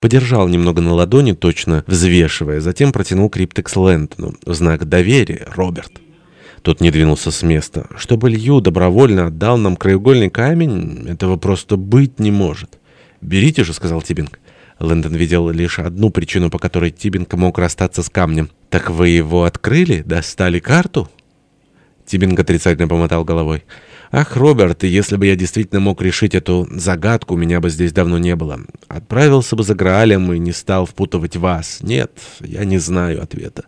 Подержал немного на ладони, точно взвешивая, затем протянул криптекс Лэнтону в знак доверия, Роберт. Тот не двинулся с места. Чтобы Лью добровольно отдал нам краеугольный камень, этого просто быть не может. «Берите же», — сказал Тибинг. Лэндон видел лишь одну причину, по которой Тибинг мог расстаться с камнем. «Так вы его открыли? Достали карту?» Тибинг отрицательно помотал головой. «Ах, Роберт, если бы я действительно мог решить эту загадку, меня бы здесь давно не было. Отправился бы за Граалем и не стал впутывать вас. Нет, я не знаю ответа».